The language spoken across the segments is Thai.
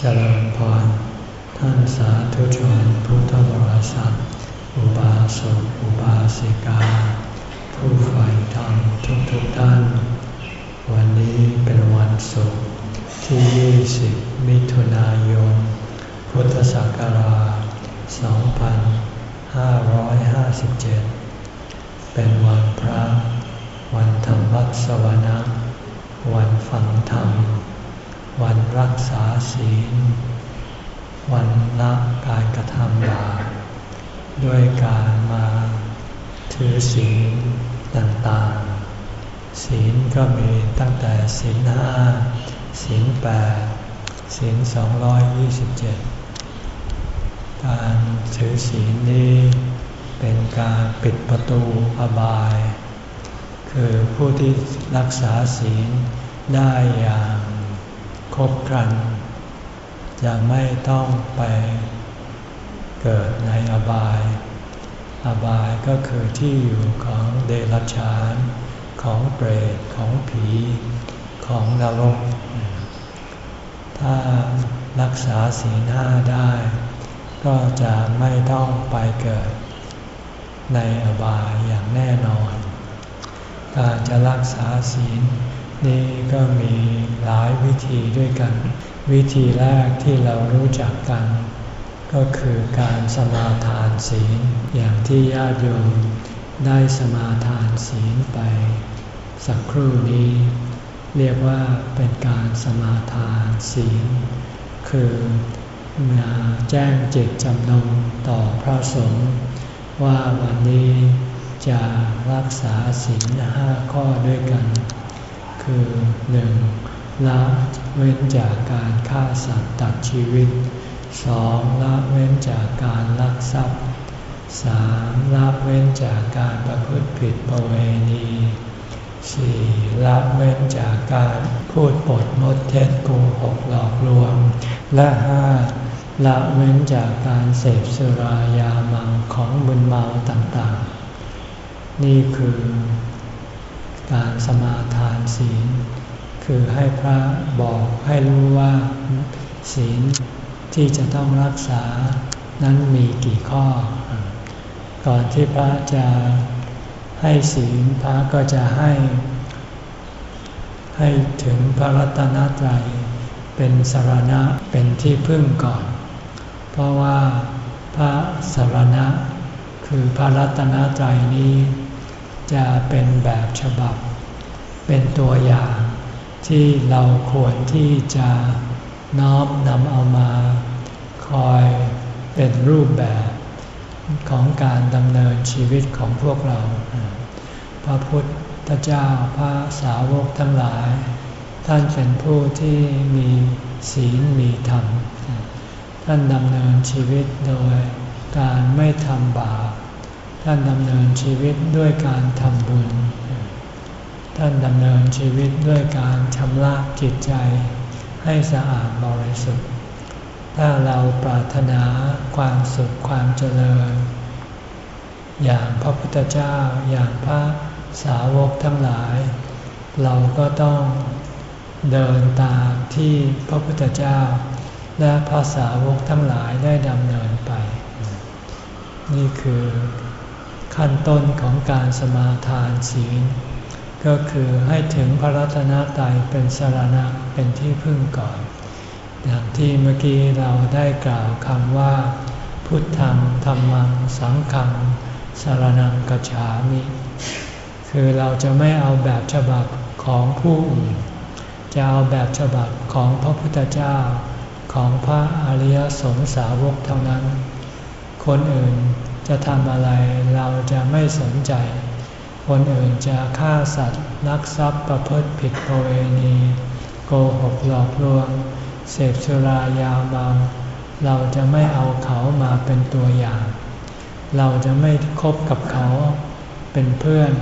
เจริญพร ท่านสาธุชนพุทธบริษัท อุบาสกอุบาสิกา ผู้ใฝ่ธรรมทุกทุกท่าน วันนี้เป็นวันศุกร์ที่ 20 มิถุนายน พุทธศักราช 2557 เป็นวันพระ วันธรรมวัสวนะ วันฝังธรรม วันรักษาศีล วันละการกระทำบาปด้วยการมาถือศีลต่างๆ ศีลก็มีตั้งแต่ศีลห้าศีลแปดศีลสองร้อยยี่สิบเจ็ดการถือศีลนี้เป็นการปิดประตูอบาย คือผู้ที่รักษาศีลได้อย่าง กัน จะไม่ต้องไปเกิดในอบาย อบายก็คือที่อยู่ของเดรัจฉาน ของเปรต ของผี ของนรก ถ้ารักษาศีลห้าได้ ก็จะไม่ต้องไปเกิด ในอบายอย่างแน่นอน การจะรักษาศีล นี่ก็มีหลายวิธีด้วยกัน วิธีแรกที่เรารู้จักกัน ก็คือการสมาทานศีล อย่างที่ญาติโยมได้สมาทานศีลไป สักครู่นี้ เรียกว่าเป็นการสมาทานศีล คือมาแจ้งเจตจำนงต่อพระสงฆ์ว่าวันนี้จะรักษาศีลห้าข้อด้วยกัน คือหนึ่งละเว้นจากการฆ่าสัตว์ตัดชีวิตสองละเว้นจากการลักทรัพย์สามละเว้นจากการประพฤติผิดประเวณีสี่ละเว้นจากการพูดปดมดเท็จโกหกหลอกลวง และห้าละเว้นจากการเสพสุรายาเมาของบุญเมาต่างๆ นี่คือ การสมาทานศีล คือให้พระบอกให้รู้ว่า ศีลที่จะต้องรักษานั้นมีกี่ข้อ ก่อนที่พระจะให้ศีลพระก็จะให้ ให้ถึงพระรัตนตรัยเป็นสารณะเป็นที่พึ่งก่อน เพราะว่าพระสารณะคือพระรัตนตรัยนี้ จะเป็นแบบฉบับ เป็นตัวอย่าง ที่เราควรที่จะน้อมนำเอามา คอยเป็นรูปแบบของการดำเนินชีวิตของพวกเรา พระพุทธเจ้าพระสาวกทั้งหลาย ท่านเป็นผู้ที่มีศีลมีธรรม ท่านดำเนินชีวิตโดยการไม่ทำบาป ท่านดำเนินชีวิตด้วยการทำบุญ ท่านดำเนินชีวิตด้วยการชำระจิตใจ ให้สะอาดบริสุทธิ์ ถ้าเราปรารถนาความสุขความเจริญ อย่างพระพุทธเจ้าอย่างพระสาวกทั้งหลาย เราก็ต้องเดินตามที่พระพุทธเจ้า และพระสาวกทั้งหลายได้ดำเนินไป นี่คือ ขั้นต้นของการสมาทานศีล ก็คือให้ถึงพระรัตนตรัยเป็นสารณะเป็นที่พึ่งก่อนอย่างที่เมื่อกี้เราได้กล่าวคำว่า พุทธังธรรมังสังฆังสารนังกัจฉามิ คือเราจะไม่เอาแบบฉบับของผู้อื่นจะเอาแบบฉบับของพระพุทธเจ้าของพระอริยสงสาวกเท่านั้น คนอื่น จะทำอะไรเราจะไม่สนใจ คนอื่นจะฆ่าสัตว์ลักทรัพย์ประพฤติผิดประเวณี โกหกหลอกลวง เสพสุรายาเมาเราจะไม่เอาเขามาเป็นตัวอย่าง เราจะไม่คบกับเขาเป็นเพื่อน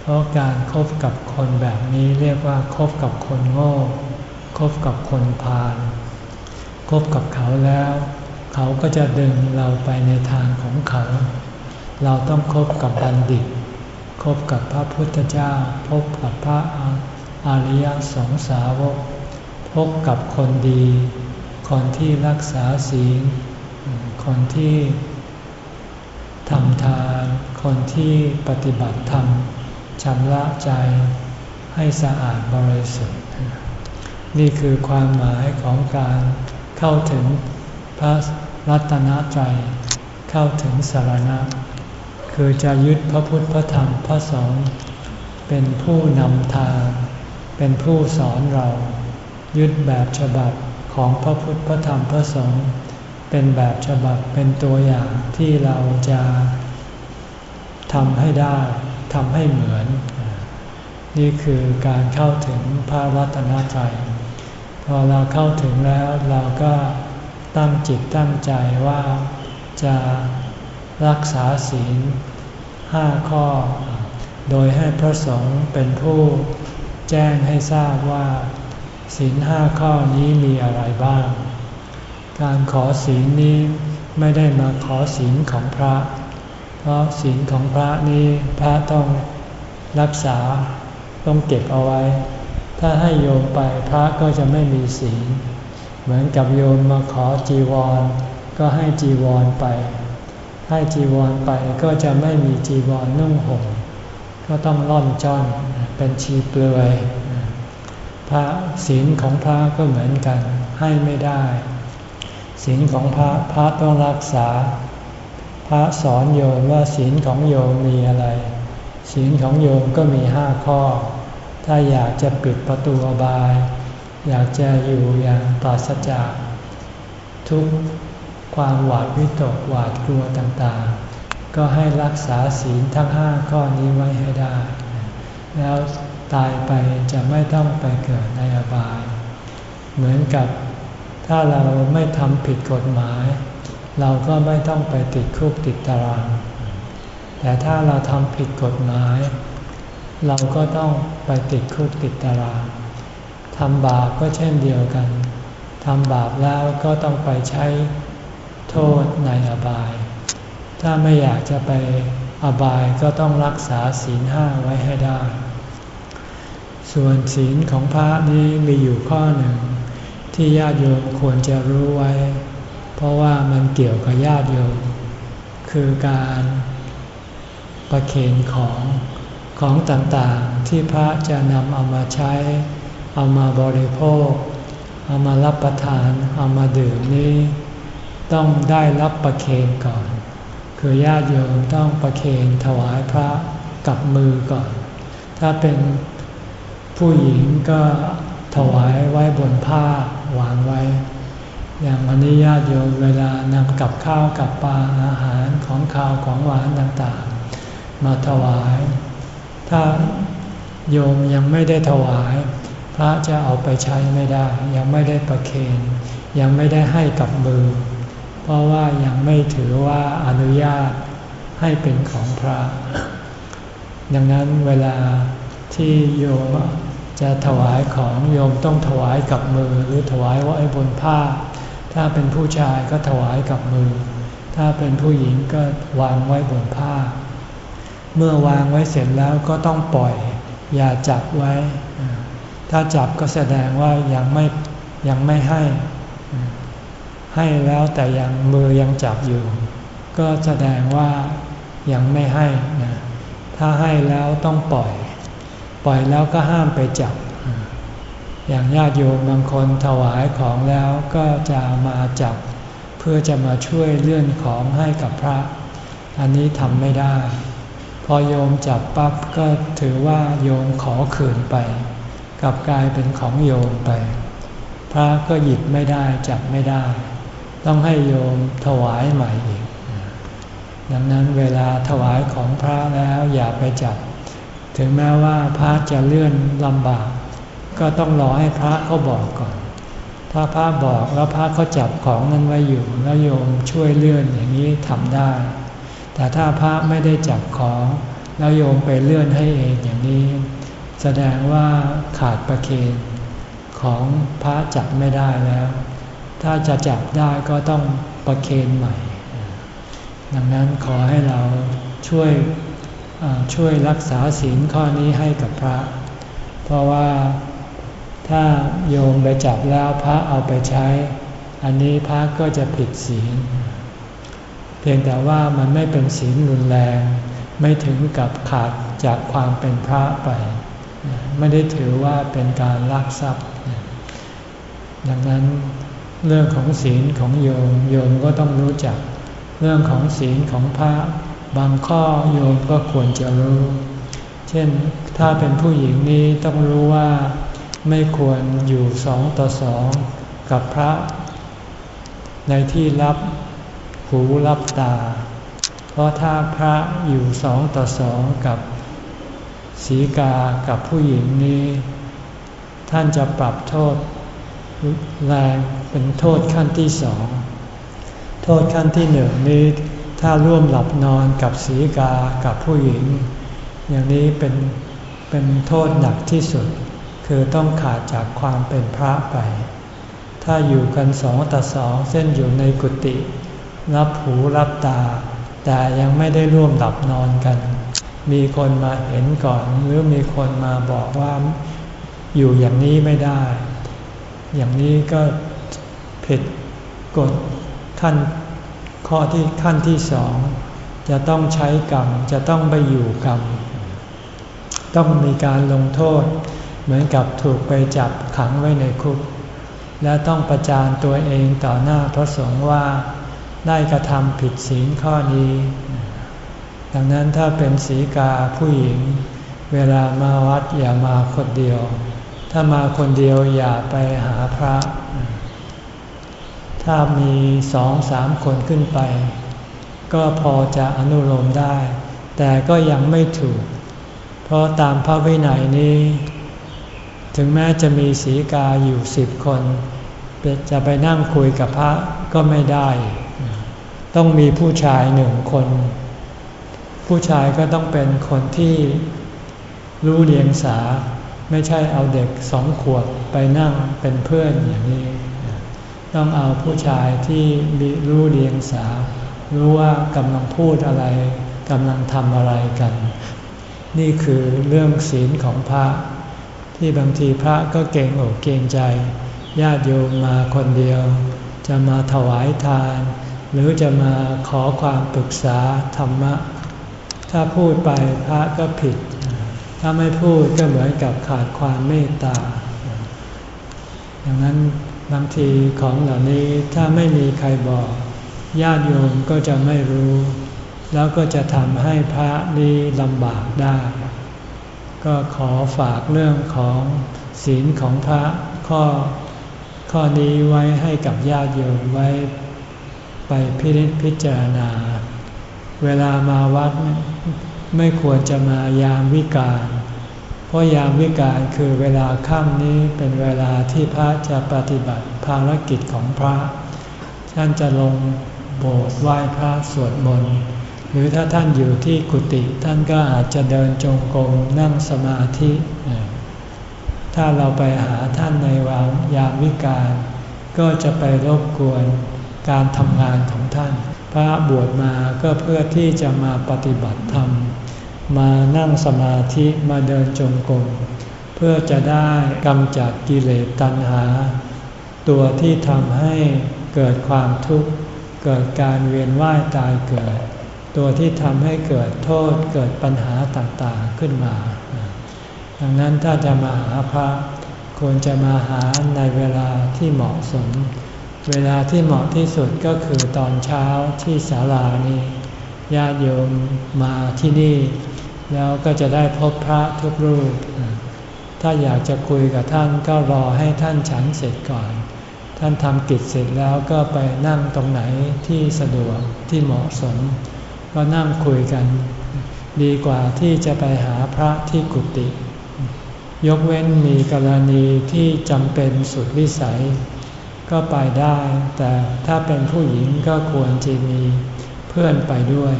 เพราะการครบกับคนแบบนี้เรียกว่าคบกับคนโง่ คบกับคนพาลคบกับเขาแล้ว เขาก็จะดึงเราไปในทางของเขา เราต้องคบกับบัณฑิต คบกับพระพุทธเจ้า พบกับพระอริยสงสาวก พบกับคนดี คนที่รักษาศีล คนที่ทำทาน คนที่ปฏิบัติธรรมชำระใจให้สะอาดบริสุทธิ์ นี่คือความหมายของการเข้าถึงพระ รัตนตรัยเข้าถึงสารณะ คือจะยึดพระพุทธพระธรรมพระสงฆ์เป็นผู้นำทาง เป็นผู้สอนเรา ยึดแบบฉบับของพระพุทธพระธรรมพระสงฆ์เป็นแบบฉบับเป็นตัวอย่างที่เราจะทำให้ได้ทำให้เหมือน นี่คือการเข้าถึงพระรัตนตรัยพอเราเข้าถึงแล้วเราก็ ตั้งจิตตั้งใจว่าจะรักษาศีลห้าข้อ โดยให้พระสงฆ์เป็นผู้แจ้งให้ทราบว่าศีลห้าข้อนี้มีอะไรบ้าง การขอศีลนี้ไม่ได้มาขอศีลของพระ เพราะศีลของพระนี้พระต้องรักษาต้องเก็บเอาไว้ ถ้าให้โยมไปพระก็จะไม่มีศีล เหมือนกับโยมมาขอจีวร ก็ให้จีวรไป ให้จีวรไปก็จะไม่มีจีวรนุ่งห่มก็ต้องร่อนจ้อนเป็นชีเปลือยพระศีลของพระก็เหมือนกัน ให้ไม่ได้ศีลของพระพระต้องรักษา พระสอนโยมว่าศีลของโยมมีอะไรศีลของโยมก็มีห้าข้อ ถ้าอยากจะปิดประตูอบาย อยากจะอยู่อย่างปราศจาก ทุกความหวาดวิตกหวาดกลัวต่างๆ ก็ให้รักษาศีลทั้งห้าข้อนี้ไว้ให้ได้ แล้วตายไปจะไม่ต้องไปเกิดในอบาย เหมือนกับถ้าเราไม่ทำผิดกฎหมาย เราก็ไม่ต้องไปติดคุกติดตาราง แต่ถ้าเราทำผิดกฎหมาย เราก็ต้องไปติดคุกติดตาราง ทำบาปก็เช่นเดียวกัน ทำบาปแล้วก็ต้องไปใช้โทษในอบาย ถ้าไม่อยากจะไปอบายก็ต้องรักษาศีลห้าไว้ให้ได้ ส่วนศีลของพระนี้มีอยู่ข้อหนึ่ง ที่ญาติโยมควรจะรู้ไว้ เพราะว่ามันเกี่ยวกับญาติโยม คือการประเคนของของต่างๆที่พระจะนำเอามาใช้ เอามาบริโภค เอามารับประทาน เอามาดื่มนี้ ต้องได้รับประเคนก่อน คือญาติโยมต้องประเคนถวายพระกับมือก่อน ถ้าเป็นผู้หญิงก็ถวายไว้บนผ้าวางไว้ อย่างอนุญาตโยมเวลานำกับข้าวกับปลาอาหารของข้าวของหวานต่างๆ มาถวาย ถ้าโยมยังไม่ได้ถวาย พระจะเอาไปใช้ไม่ได้ ยังไม่ได้ประเคนยังไม่ได้ให้กับมือ เพราะว่ายังไม่ถือว่าอนุญาตให้เป็นของพระ ดังนั้นเวลาที่โยมจะถวายของโยมต้องถวายกับมือ หรือถวายไว้บนผ้า ถ้าเป็นผู้ชายก็ถวายกับมือ ถ้าเป็นผู้หญิงก็วางไว้บนผ้า เมื่อวางไว้เสร็จแล้วก็ต้องปล่อยอย่าจับไว้ ถ้าจับก็แสดงว่ายังไม่ยังไม่ให้ ให้แล้วแต่ยังมือยังจับอยู่ ก็แสดงว่ายังไม่ให้นะถ้าให้แล้วต้องปล่อย ปล่อยแล้วก็ห้ามไปจับ อย่างญาติโยมบางคนถวายของแล้วก็จะมาจับ เพื่อจะมาช่วยเลื่อนของให้กับพระ อันนี้ทำไม่ได้ พอโยมจับปั๊บก็ถือว่าโยมขอคืนไป กลับกลายเป็นของโยมไป พระก็หยิบไม่ได้จับไม่ได้ ต้องให้โยมถวายใหม่อีก ดังนั้นเวลาถวายของพระแล้วอย่าไปจับ ถึงแม้ว่าพระจะเลื่อนลำบาก ก็ต้องรอให้พระเขาบอกก่อนถ้าพระบอกแล้วพระเขาจับของนั้นไว้อยู่ แล้วโยมช่วยเลื่อนอย่างนี้ทำได้ แต่ถ้าพระไม่ได้จับของ แล้วโยมไปเลื่อนให้เองอย่างนี้ แสดงว่าขาดประเคนของพระจับไม่ได้แล้ว ถ้าจะจับได้ก็ต้องประเคนใหม่ ดังนั้นขอให้เราช่วยช่วยรักษาศีลข้อนี้ให้กับพระ เพราะว่าถ้าโยมไปจับแล้วพระเอาไปใช้ อันนี้พระก็จะผิดศีล เพียงแต่ว่ามันไม่เป็นศีลรุนแรง ไม่ถึงกับขาดจากความเป็นพระไป ไม่ได้ถือว่าเป็นการลักทรัพย์ ดังนั้นเรื่องของศีลของโยมโยมก็ต้องรู้จัก เรื่องของศีลของพระบางข้อโยมก็ควรจะรู้ เช่นถ้าเป็นผู้หญิงนี้ต้องรู้ว่าไม่ควรอยู่สองต่อสองกับพระ ในที่รับหูรับตา เพราะถ้าพระอยู่สองต่อสองกับ ศีกากับผู้หญิงนี้ ท่านจะปรับโทษแรงเป็นโทษขั้นที่สอง โทษขั้นที่หนึ่งนี้ ถ้าร่วมหลับนอนกับศีกากับผู้หญิง อย่างนี้เป็นเป็นโทษหนักที่สุด คือต้องขาดจากความเป็นพระไป ถ้าอยู่กันสองต่อสองเส้นอยู่ในกุฏิรับหูรับตา แต่ยังไม่ได้ร่วมหลับนอนกัน มีคนมาเห็นก่อน หรือมีคนมาบอกว่าอยู่อย่างนี้ไม่ได้ อย่างนี้ก็ผิดกฎขั้นข้อที่ขั้นที่สองจะต้องใช้กรรมจะต้องไปอยู่กรรม ต้องมีการลงโทษ เหมือนกับถูกไปจับขังไว้ในคุก และต้องประจานตัวเองต่อหน้าพระสงฆ์ว่าได้กระทำผิดศีลข้อนี้ ดังนั้นถ้าเป็นศีกาผู้หญิง เวลามาวัดอย่ามาคนเดียว ถ้ามาคนเดียวอย่าไปหาพระ ถ้ามีสองสามคนขึ้นไป ก็พอจะอนุโลมได้ แต่ก็ยังไม่ถูก เพราะตามพระวินัยนี้ ถึงแม้จะมีศีกาอยู่สิบคนจะไปนั่งคุยกับพระก็ไม่ได้ ต้องมีผู้ชายหนึ่งคน ผู้ชายก็ต้องเป็นคนที่รู้เรียงสา ไม่ใช่เอาเด็กสองขวบไปนั่งเป็นเพื่อนอย่างนี้ ต้องเอาผู้ชายที่มีรู้เรียงสา รู้ว่ากำลังพูดอะไรกำลังทำอะไรกัน นี่คือเรื่องศีลของพระ ที่บางทีพระก็เก่งอกเก่งใจ ญาติโยมมาคนเดียว จะมาถวายทาน หรือจะมาขอความปรึกษาธรรมะ ถ้าพูดไปพระก็ผิด ถ้าไม่พูดก็เหมือนกับขาดความเมตตา ดังนั้นบางทีของเหล่านี้ถ้าไม่มีใครบอกญาติโยมก็จะไม่รู้ แล้วก็จะทำให้พระนี้ลำบากได้ ก็ขอฝากเรื่องของศีลของพระข้อข้อนี้ไว้ให้กับญาติโยมไว้ไปพิจิพิจารณา เวลามาวัด ไม่ควรจะมายามวิกาลเพราะยามวิกาลคือเวลาค่ำนี้เป็นเวลาที่พระจะปฏิบัติภารกิจของพระท่านจะลงโบสถ์ไหว้พระสวดมนต์หรือถ้าท่านอยู่ที่กุฏิท่านก็อาจจะเดินจงกรมนั่งสมาธิ ถ้าเราไปหาท่านในวางยามวิกาลก็จะไปรบกวนการทำงานของท่าน พระบวชมาก็เพื่อที่จะมาปฏิบัติธรรม มานั่งสมาธิมาเดินจงกรมเพื่อจะได้กำจัดกิเลสตัณหา ตัวที่ทำให้เกิดความทุกข์ เกิดการเวียนว่ายตายเกิด ตัวที่ทำให้เกิดโทษเกิดปัญหาต่างๆขึ้นมา ดังนั้นถ้าจะมาหาพระควรจะมาหาในเวลาที่เหมาะสม เวลาที่เหมาะที่สุดก็คือตอนเช้าที่ศาลานี้ญาติโยมมาที่นี่ แล้วก็จะได้พบพระทุกรูป ถ้าอยากจะคุยกับท่านก็รอให้ท่านฉันเสร็จก่อน ท่านทำกิจเสร็จแล้วก็ไปนั่งตรงไหนที่สะดวกที่เหมาะสม ก็นั่งคุยกัน ดีกว่าที่จะไปหาพระที่กุฏิยกเว้นมีกรณีที่จำเป็นสุดวิสัย ก็ไปได้ แต่ถ้าเป็นผู้หญิงก็ควรจะมีเพื่อนไปด้วย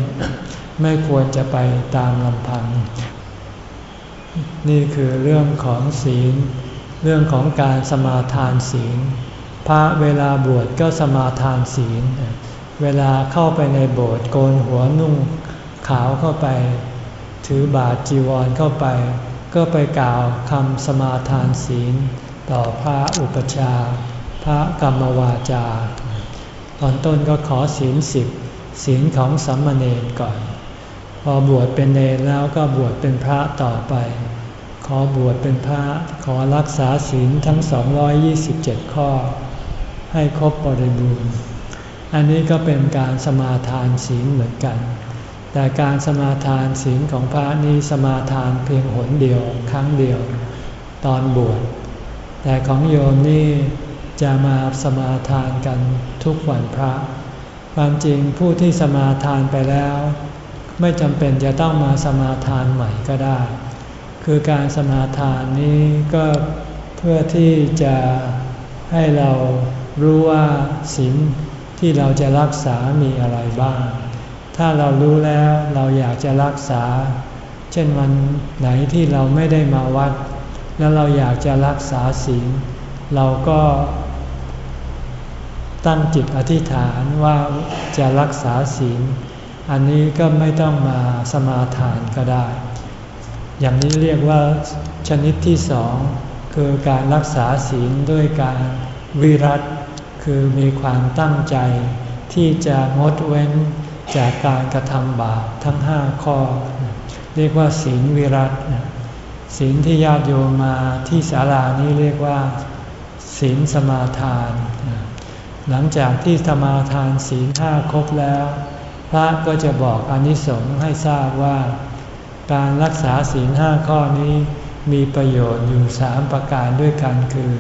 ไม่ควรจะไปตามลำพัง นี่คือเรื่องของศีล เรื่องของการสมาทานศีล พระเวลาบวชก็สมาทานศีล เวลาเข้าไปในโบสถ์โกนหัวนุ่งขาวเข้าไป ถือบาทจีวรเข้าไป ก็ไปกล่าวคำสมาทานศีล ต่อพระอุปชา พระกรรมวาจา ตอนต้นก็ขอศีลสิบศีลของสัมมาเนรก่อน พอบวชเป็นเนรแล้วก็บวชเป็นพระต่อไป ขอบวชเป็นพระขอรักษาศีลทั้ง 227 ข้อ ให้ครบบริบูรณ์ อันนี้ก็เป็นการสมาทานศีลเหมือนกัน แต่การสมาทานศีลของพระนี้สมาทานเพียงหนเดียวครั้งเดียว ตอนบวช แต่ของโยมนี่จะมาสมาทานกันทุกวันพระ ความจริงผู้ที่สมาทานไปแล้ว ไม่จำเป็นจะต้องมาสมาทานใหม่ก็ได้ คือการสมาทานนี้ก็เพื่อที่จะให้เรารู้ว่าศีลที่เราจะรักษามีอะไรบ้าง ถ้าเรารู้แล้วเราอยากจะรักษา เช่นวันไหนที่เราไม่ได้มาวัด แล้วเราอยากจะรักษาศีลเราก็ตั้งจิตอธิษฐานว่าจะรักษาศีล อันนี้ก็ไม่ต้องมาสมาทานก็ได้ อย่างนี้เรียกว่าชนิดที่สองคือการรักษาศีลด้วยการวิรัตคือมีความตั้งใจ ที่จะงดเว้นจากการกระทำบาปทั้งห้าข้อ เรียกว่าศีลวิรัตศีลที่ญาติโยมมาที่ศาลานี้เรียกว่า ศีลสมาทาน หลังจากที่สมาทานศีลห้าครบแล้ว พระก็จะบอกอนิสงส์ให้ทราบว่า การรักษาศีลห้าข้อนี้มีประโยชน์อยู่สามประการด้วยกันคือ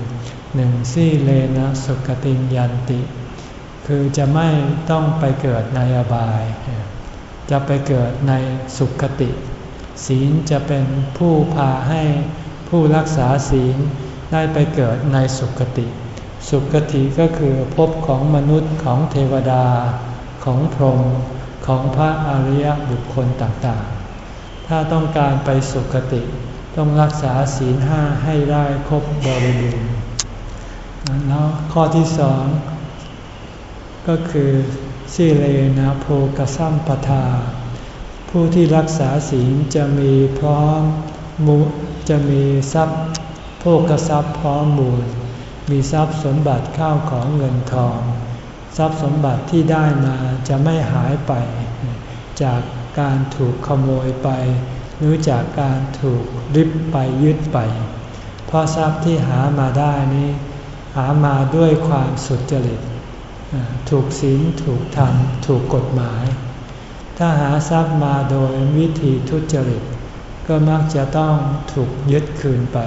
หนึ่งสี่เลนะสุขติยันติ คือจะไม่ต้องไปเกิดในอบาย จะไปเกิดในสุขติ ศีลจะเป็นผู้พาให้ผู้รักษาศีลได้ไปเกิดในสุขติ สุคติก็คือภพของมนุษย์ของเทวดาของพรหม ของพระอริยบุคคลต่างๆ ถ้าต้องการไปสุคติต้องรักษาศีลห้าให้ได้ครบบริบูรณ์แล้วข้อที่สองก็คือสิเลนะโพกสัมปทา ผู้ที่รักษาศีลจะมีพร้อมมุจะมีทรัพย์โภกทรัพย์พร้อมมูล มีทรัพย์สมบัติข้าวของเงินทอง ทรัพย์สมบัติที่ได้มาจะไม่หายไป จากการถูกขโมยไป หรือจากการถูกริบไปยึดไป เพราะทรัพย์ที่หามาได้นี้ หามาด้วยความสุจริต ถูกศีลถูกธรรมถูกกฎหมาย ถ้าหาทรัพย์มาโดยวิธีทุจริต ก็มักจะต้องถูกยึดคืนไป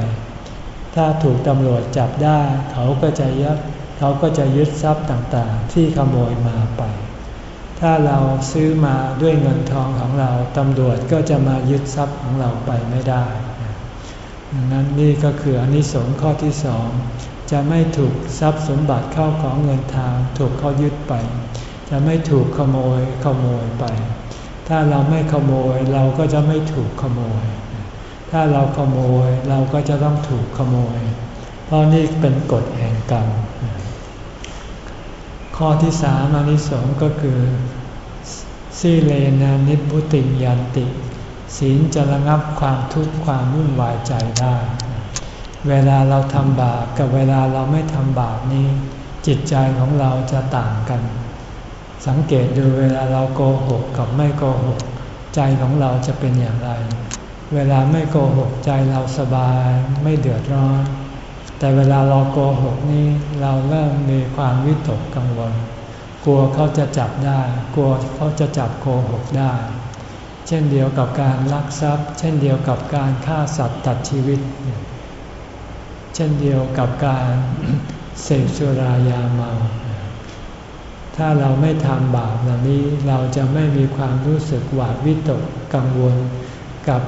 ถ้าถูกตำรวจจับได้เขาก็จะยึด เขาก็จะยึดทรัพย์ต่างๆ ที่ขโมยมาไป ถ้าเราซื้อมาด้วยเงินทองของเราตำรวจก็จะมายึดทรัพย์ของเราไปไม่ได้ดังนั้นนี่ก็คืออนิสงส์ข้อที่สองจะไม่ถูกทรัพย์สมบัติเข้าของเงินทางถูกเขายึดไป จะไม่ถูกขโมยขโมยไป ถ้าเราไม่ขโมยเราก็จะไม่ถูกขโมย ถ้าเราขโมยเราก็จะต้องถูกขโมย เพราะนี่เป็นกฎแห่งกรรม ข้อที่สามอนิสงส์ก็คือสีเลนานิพุติยันติ ศีลจะระงับความทุกข์ความวุ่นวายใจได้ เวลาเราทำบาปกับเวลาเราไม่ทำบาปนี้ จิตใจของเราจะต่างกัน สังเกตดูเวลาเราโกหกกับไม่โกหก ใจของเราจะเป็นอย่างไร เวลาไม่โกหกใจเราสบายไม่เดือดร้อน แต่เวลาเราโกหกนี่เราเริ่มมีความวิตกกังวล กลัวเขาจะจับได้ กลัวเขาจะจับโกหกได้ เช่นเดียวกับการลักทรัพย์ เช่นเดียวกับการฆ่าสัตว์ตัดชีวิต เช่นเดียวกับการเสพสุรายาเมา ถ้าเราไม่ทำบาปเหล่านี้เราจะไม่มีความรู้สึกหวาดวิตกกังวลกับ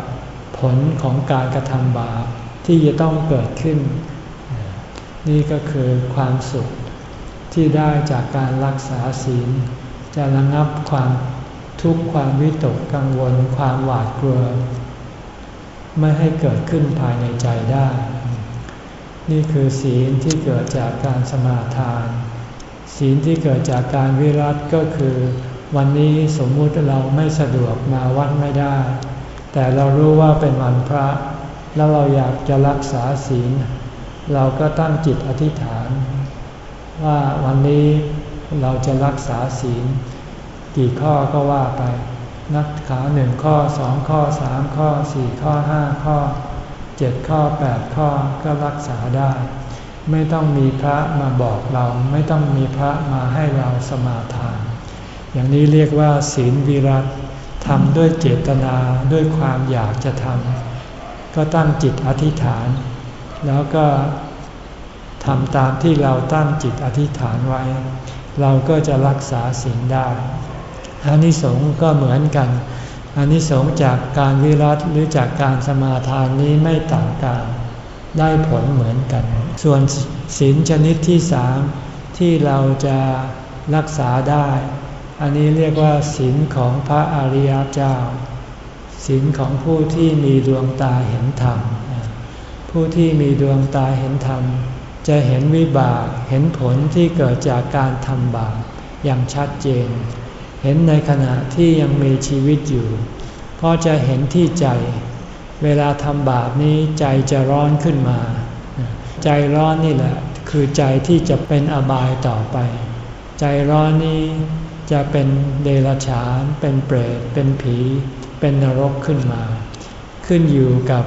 ผลของการกระทำบาปที่จะต้องเกิดขึ้น นี่ก็คือความสุขที่ได้จากการรักษาศีล จะระงับความทุกข์ความวิตกกังวล ความหวาดกลัว ไม่ให้เกิดขึ้นภายในใจได้ นี่คือศีลที่เกิดจากการสมาทาน ศีลที่เกิดจากการวิรัตก็คือ วันนี้สมมุติเราไม่สะดวกมาวัดไม่ได้ แต่เรารู้ว่าเป็นวันพระ แล้วเราอยากจะรักษาศีล เราก็ตั้งจิตอธิษฐาน ว่าวันนี้เราจะรักษาศีล กี่ข้อก็ว่าไป นักขาหนึ่งข้อสองข้อสามข้อสี่ข้อห้าข้อเจ็ดข้อแปดข้อก็รักษาได้ ไม่ต้องมีพระมาบอกเราไม่ต้องมีพระมาให้เราสมาทาน อย่างนี้เรียกว่า ศีลวิรัตทำด้วยเจตนาด้วยความอยากจะทำก็ตั้งจิตอธิษฐาน แล้วก็ทำตามที่เราตั้งจิตอธิษฐานไว้ เราก็จะรักษาศีลได้อานิสงส์ก็เหมือนกันอานิสงส์จากการวิรัตหรือจากการสมาทานนี้ไม่ต่างกันได้ผลเหมือนกัน ส่วนศีลชนิดที่สามที่เราจะรักษาได้ อันนี้เรียกว่าศีลของพระอริยเจ้าศีลของผู้ที่มีดวงตาเห็นธรรม ผู้ที่มีดวงตาเห็นธรรม จะเห็นวิบากเห็นผลที่เกิดจากการทำบาปอย่างชัดเจน เห็นในขณะที่ยังมีชีวิตอยู่ เพราะจะเห็นที่ใจ เวลาทำบาปนี้ใจจะร้อนขึ้นมา ใจร้อนนี่แหละ คือใจที่จะเป็นอบายต่อไป ใจร้อนนี้จะเป็นเดรัจฉาน เป็นเปรต เป็นผี เป็นนรกขึ้นมา ขึ้นอยู่กับ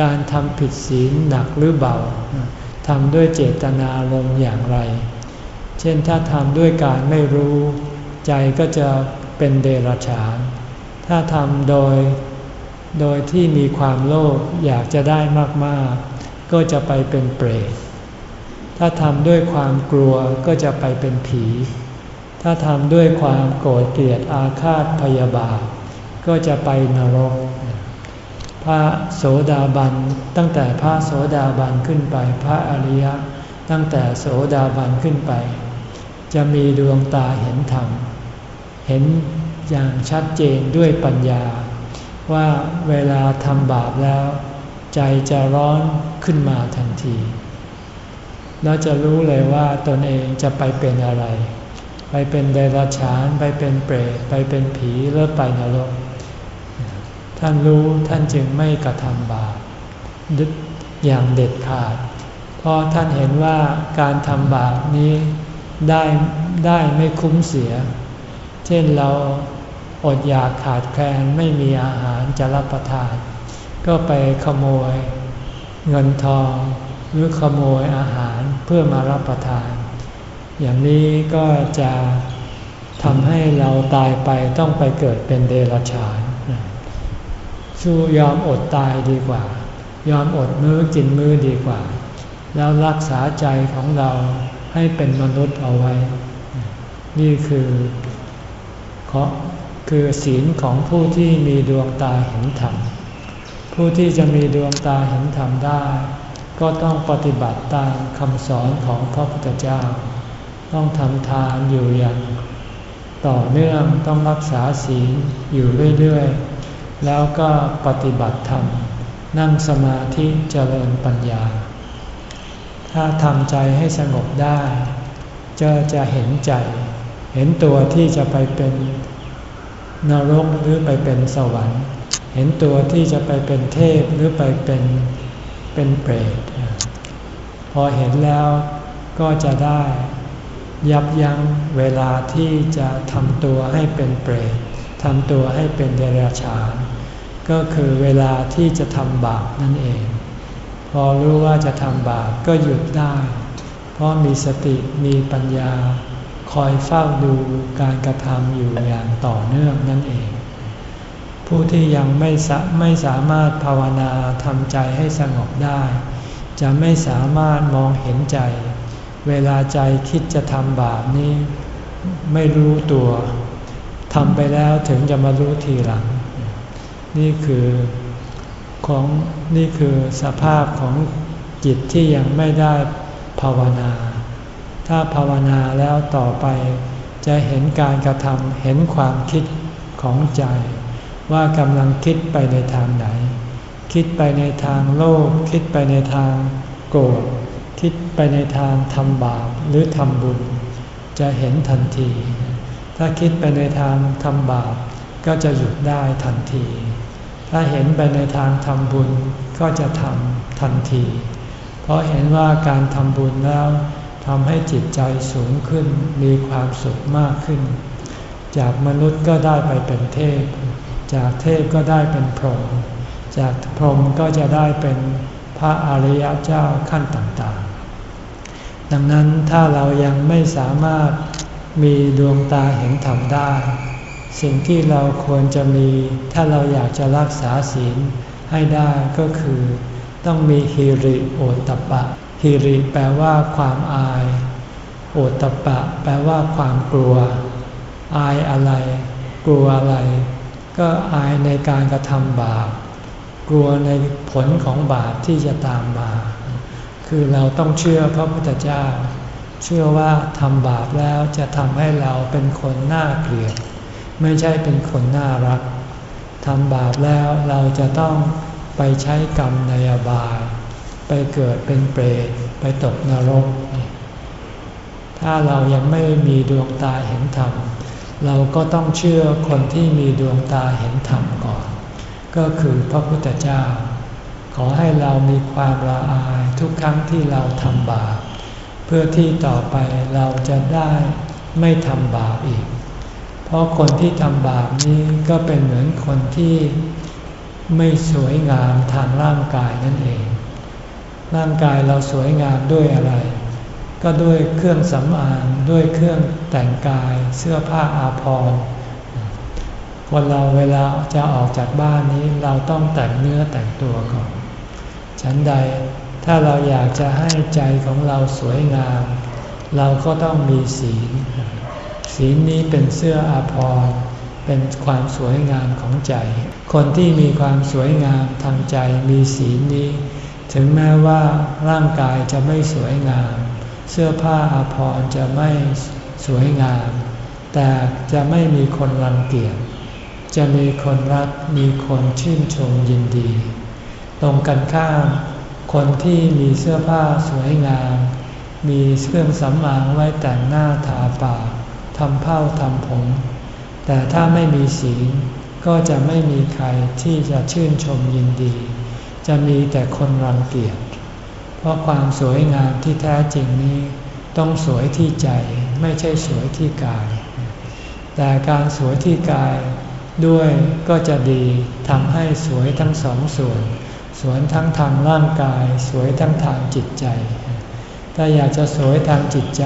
การทำผิดศีลหนักหรือเบาทำด้วยเจตนาลมอย่างไร เช่นถ้าทำด้วยการไม่รู้ ใจก็จะเป็นเดรัจฉาน ถ้าทำโดย โดยที่มีความโลภอยากจะได้มากๆ ก็จะไปเป็นเปรต ถ้าทำด้วยความกลัวก็จะไปเป็นผี ถ้าทำด้วยความโกรธเกลียดอาฆาตพยาบาทก็จะไปนรก พระโสดาบันตั้งแต่พระโสดาบันขึ้นไป พระอริยะตั้งแต่โสดาบันขึ้นไป จะมีดวงตาเห็นธรรม เห็นอย่างชัดเจนด้วยปัญญา ว่าเวลาทำบาปแล้ว ใจจะร้อนขึ้นมาทันทีแล้วจะรู้เลยว่าตนเองจะไปเป็นอะไร ไปเป็นเดรัจฉาน ไปเป็นเปรตไปเป็นผีหรือไปนรก ท่านรู้ท่านจึงไม่กระทำบาปอย่างเด็ดขาด เพราะท่านเห็นว่าการทำบาปนี้ได้ได้ไม่คุ้มเสีย เช่นเราอดอยากขาดแคลนไม่มีอาหารจะรับประทาน ก็ไปขโมย เงินทองหรือขโมยอาหารเพื่อมารับประทาน อย่างนี้ก็จะทำให้เราตายไปต้องไปเกิดเป็นเดรัจฉาน สู้ยอมอดตายดีกว่า ยอมอดมื้อกินมื้อดีกว่า แล้วรักษาใจของเราให้เป็นมนุษย์เอาไว้ นี่คือเพราะคือศีลของผู้ที่มีดวงตาเห็นธรรม ผู้ที่จะมีดวงตาเห็นธรรมได้ ก็ต้องปฏิบัติตามคำสอนของพระพุทธเจ้า ต้องทำทานอยู่อย่าง ต่อเนื่องต้องรักษาศีลอยู่เรื่อยๆ แล้วก็ปฏิบัติธรรม นั่งสมาธิเจริญปัญญา ถ้าทำใจให้สงบได้จะจะเห็นใจ เห็นตัวที่จะไปเป็นนรกหรือไปเป็นสวรรค์ เห็นตัวที่จะไปเป็นเทพหรือไปเป็นเป็นเปรต พอเห็นแล้วก็จะได้ยับยั้งเวลาที่จะทำตัวให้เป็นเปรตทำตัวให้เป็นเดรัจฉาน ก็คือเวลาที่จะทำบาปนั่นเอง พอรู้ว่าจะทำบาปก็หยุดได้ เพราะมีสติมีปัญญา คอยเฝ้าดูการกระทำอยู่อย่างต่อเนื่องนั่นเอง ผู้ที่ยังไม่สไม่สามารถภาวนาทำใจให้สงบได้ จะไม่สามารถมองเห็นใจ เวลาใจคิดจะทำบาปนี้ ไม่รู้ตัวทำไปแล้วถึงจะมารู้ทีหลัง นี่คือของนี่คือสภาพของจิตที่ยังไม่ได้ภาวนา ถ้าภาวนาแล้วต่อไป จะเห็นการกระทำเห็นความคิดของใจ ว่ากำลังคิดไปในทางไหน คิดไปในทางโลภคิดไปในทางโกรธคิดไปในทางทำบาปหรือทำบุญ จะเห็นทันที ถ้าคิดไปในทางทำบาปก็จะหยุดได้ทันที ถ้าเห็นไปในทางทำบุญก็จะทำทันที เพราะเห็นว่าการทำบุญแล้วทำให้จิตใจสูงขึ้นมีความสุขมากขึ้น จากมนุษย์ก็ได้ไปเป็นเทพ จากเทพก็ได้เป็นพรหมจากพรหมก็จะได้เป็นพระอริยเจ้าขั้นต่างๆ ดังนั้นถ้าเรายังไม่สามารถมีดวงตาเห็นธรรมได้ สิ่งที่เราควรจะมี ถ้าเราอยากจะรักษาศีลให้ได้ก็คือ ต้องมีฮิริโอตปะฮิริแปลว่าความอาย โอตปะ แปลว่าความกลัว อายอะไร กลัวอะไร ก็อายในการกระทำบาปกลัวในผลของบาปที่จะตามมา คือเราต้องเชื่อพระพุทธเจ้า เชื่อว่าทำบาปแล้วจะทำให้เราเป็นคนน่าเกลียด ไม่ใช่เป็นคนน่ารักทำบาปแล้วเราจะต้องไปใช้กรรมในอบาย ไปเกิดเป็นเปรตไปตกนรก ถ้าเรายังไม่มีดวงตาเห็นธรรม เราก็ต้องเชื่อคนที่มีดวงตาเห็นธรรมก่อน ก็คือพระพุทธเจ้า ขอให้เรามีความละอายทุกครั้งที่เราทำบาป เพื่อที่ต่อไปเราจะได้ไม่ทำบาปอีก ราะคนที่ทำบาปนี้ก็เป็นเหมือนคนที่ไม่สวยงามทางร่างกายนั่นเอง ร่างกายเราสวยงามด้วยอะไร ก็ด้วยเครื่องสำอางด้วยเครื่องแต่งกายเสื้อผ้าอาภรณ์คนเราเวลาจะออกจากบ้านนี้เราต้องแต่งเนื้อแต่งตัวก่อน ฉันใดถ้าเราอยากจะให้ใจของเราสวยงาม เราก็ต้องมีศีล ศีลนี้เป็นเสื้ออาภรณ์เป็นความสวยงามของใจ คนที่มีความสวยงามทางใจมีศีลนี้ ถึงแม้ว่าร่างกายจะไม่สวยงาม เสื้อผ้าอาภรณ์จะไม่สวยงาม แต่จะไม่มีคนรังเกียจจะมีคนรักมีคนชื่นชมยินดี ตรงกันข้าม คนที่มีเสื้อผ้าสวยงาม มีเครื่องสำอางไว้แต่งหน้าทาปากำเผ้าทำผม แต่ถ้าไม่มีศีลก็จะไม่มีใครที่จะชื่นชมยินดี จะมีแต่คนรังเกียจ เพราะความสวยงามที่แท้จริงนี้ ต้องสวยที่ใจไม่ใช่สวยที่กาย แต่การสวยที่กายด้วยก็จะดีทำให้สวยทั้งสองส่วน สวยทั้งทางร่างกาย สวยทั้งทางจิตใจ ถ้าอยากจะสวยทางจิตใจ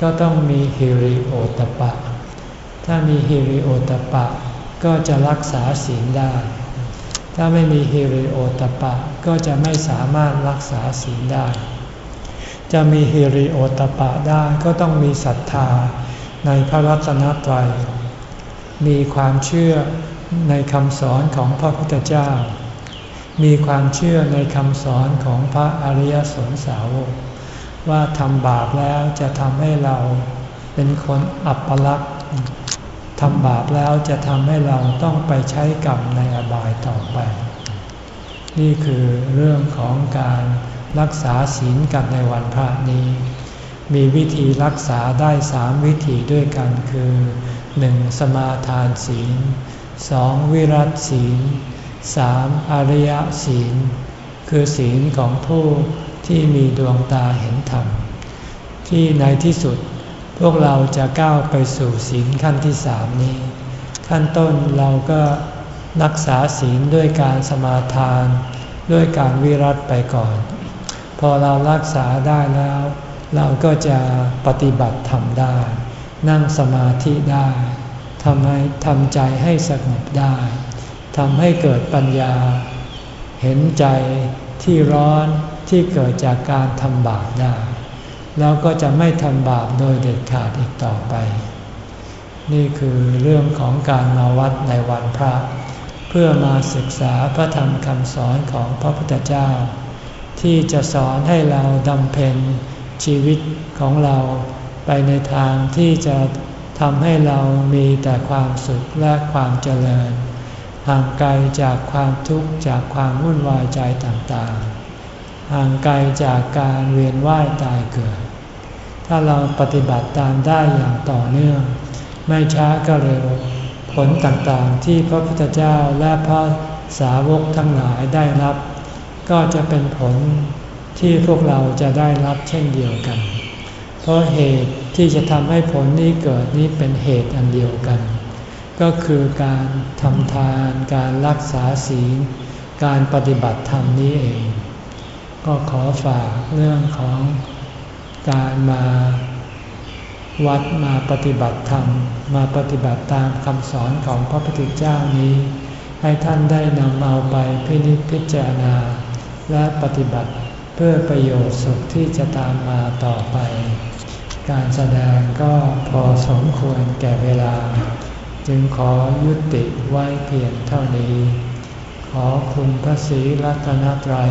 ก็ต้องมีฮิริโอตปะ ถ้ามีฮิริโอตปะ ก็จะรักษาศีลได้ ถ้าไม่มีฮิริโอตปะ ก็จะไม่สามารถรักษาศีลได้ จะมีฮิริโอตปะได้ก็ต้องมีศรัทธาในพระรัตนตรัย มีความเชื่อในคำสอนของพระพุทธเจ้า มีความเชื่อในคำสอนของพระอริยสงสาวก ว่าทำบาปแล้วจะทำให้เราเป็นคนอัปลักษณ์ทำบาปแล้วจะทำให้เราต้องไปใช้กรรมในอบายต่อไป นี่คือเรื่องของการรักษาศีลกันในวันพระนี้ มีวิธีรักษาได้สามวิธีด้วยกันคือ 1. สมาทานศีล 2. วิรัตศีล 3. อริยศีล คือศีลของผู้ ที่มีดวงตาเห็นธรรม ที่ในที่สุดพวกเราจะก้าวไปสู่ศีลขั้นที่สามนี้ ขั้นต้นเราก็รักษาศีลด้วยการสมาทาน ด้วยการวิรัตไปก่อน พอเรารักษาได้แล้ว เราก็จะปฏิบัติทำได้ นั่งสมาธิได้ทำให้ทำใจให้สงบได้ทำให้เกิดปัญญา เห็นใจที่ร้อน ที่เกิดจากการทำบาปได้ แล้วก็จะไม่ทำบาปโดยเด็ดขาดอีกต่อไป นี่คือเรื่องของการมาวัดในวันพระ เพื่อมาศึกษาพระธรรมคำสอนของพระพุทธเจ้า ที่จะสอนให้เราดำเพ็ญชีวิตของเราไปในทางที่จะทำให้เรามีแต่ความสุขและความเจริญห่างไกลจากความทุกข์จากความวุ่นวายใจต่างๆ ห่างไกลจากการเวียนว่ายตายเกิด ถ้าเราปฏิบัติตามได้อย่างต่อเนื่อง ไม่ช้าก็เร็ว ผลต่างๆที่พระพุทธเจ้าและพระสาวกทั้งหลายได้รับ ก็จะเป็นผลที่พวกเราจะได้รับเช่นเดียวกัน เพราะเหตุที่จะทำให้ผลนี้เกิดนี้เป็นเหตุอันเดียวกัน ก็คือการทำทาน การรักษาศีล การปฏิบัติธรรมนี้เอง ก็ขอฝากเรื่องของการมาวัดมาปฏิบัติธรรม มาปฏิบัติตามคำสอนของพระพุทธเจ้านี้ ให้ท่านได้นำเอาไปพินิจพิจารณา และปฏิบัติเพื่อประโยชน์สุขที่จะตามมาต่อไป การแสดงก็พอสมควรแก่เวลา จึงขอยุติไว้เพียงเท่านี้ ขอคุณพระศรีรัตนตรัย